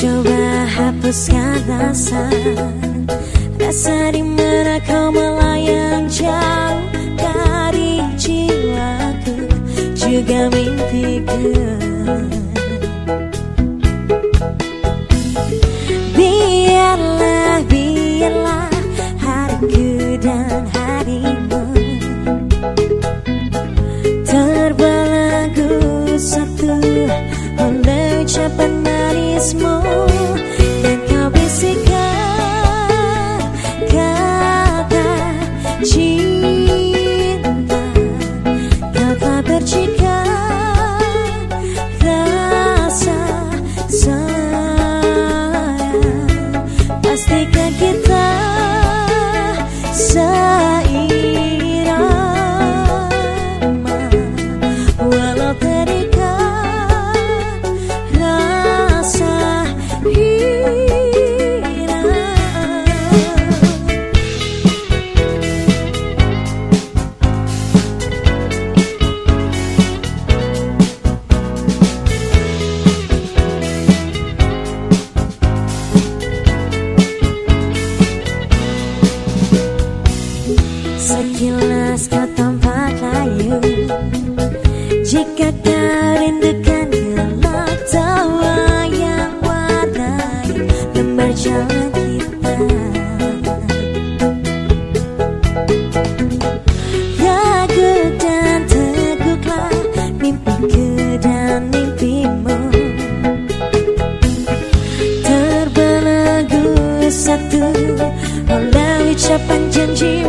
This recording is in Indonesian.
coba hapuskan rasa. Rasa di mana kau melayang jauh dari jiwaku. Juga mimpiku Sekilas ke tempat layu Jika kau rindukan gelap tawa yang wadai Lembar jalan kita. Ragu dan teguklah mimpiku dan mimpimu. Terbelenggu satu oleh ucapan janji